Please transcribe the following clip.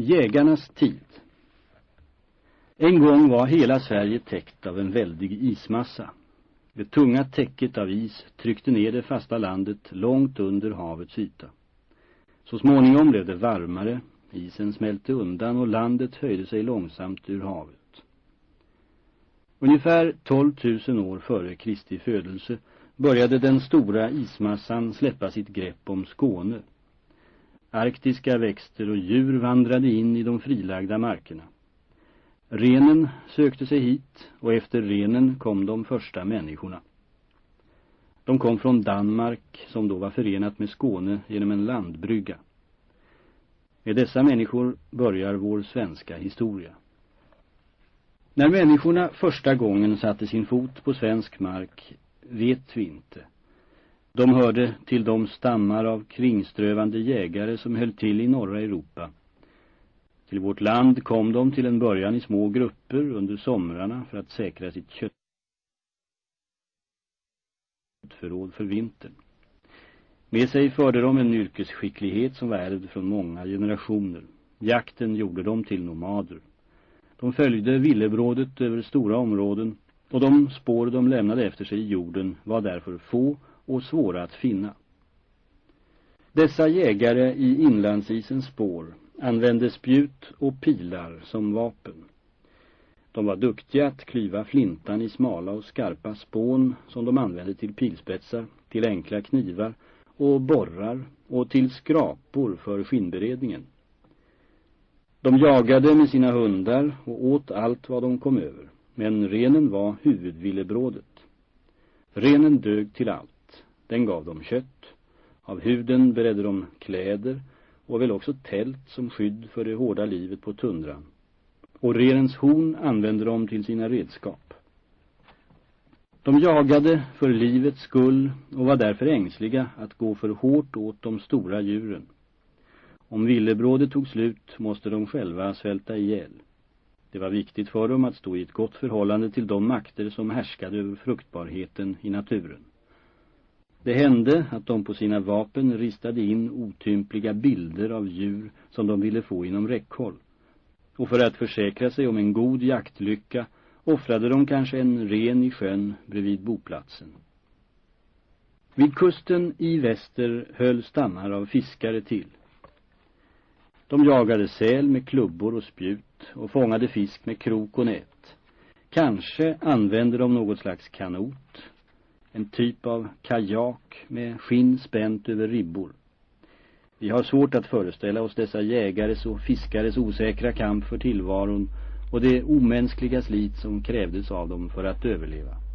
Jägarnas tid En gång var hela Sverige täckt av en väldig ismassa. Det tunga täcket av is tryckte ner det fasta landet långt under havets yta. Så småningom blev det varmare, isen smälte undan och landet höjde sig långsamt ur havet. Ungefär 12 000 år före Kristi födelse började den stora ismassan släppa sitt grepp om Skåne. Arktiska växter och djur vandrade in i de frilagda markerna. Renen sökte sig hit och efter renen kom de första människorna. De kom från Danmark som då var förenat med Skåne genom en landbrygga. Med dessa människor börjar vår svenska historia. När människorna första gången satte sin fot på svensk mark vet vi inte. De hörde till de stammar av kringströvande jägare som höll till i norra Europa. Till vårt land kom de till en början i små grupper under somrarna för att säkra sitt köttförråd för vintern. Med sig förde de en yrkesskicklighet som var ärvd från många generationer. Jakten gjorde dem till nomader. De följde villebrådet över stora områden och de spår de lämnade efter sig i jorden var därför få och svåra att finna. Dessa jägare i inlandsisens spår använde spjut och pilar som vapen. De var duktiga att klyva flintan i smala och skarpa spån som de använde till pilspetsar, till enkla knivar och borrar och till skrapor för skinnberedningen. De jagade med sina hundar och åt allt vad de kom över, men renen var huvudvillebrådet. Renen dög till allt. Den gav dem kött. Av huden beredde de kläder och väl också tält som skydd för det hårda livet på tundran. Och rerens horn använde de till sina redskap. De jagade för livets skull och var därför ängsliga att gå för hårt åt de stora djuren. Om villebrådet tog slut måste de själva svälta ihjäl. Det var viktigt för dem att stå i ett gott förhållande till de makter som härskade över fruktbarheten i naturen. Det hände att de på sina vapen ristade in otympliga bilder av djur som de ville få inom räckhåll. Och för att försäkra sig om en god jaktlycka offrade de kanske en ren i sjön bredvid boplatsen. Vid kusten i väster höll stammar av fiskare till. De jagade säl med klubbor och spjut och fångade fisk med krok och nät. Kanske använde de något slags kanot, en typ av kajak med skinn spänt över ribbor. Vi har svårt att föreställa oss dessa jägares och fiskares osäkra kamp för tillvaron och det omänskliga slit som krävdes av dem för att överleva.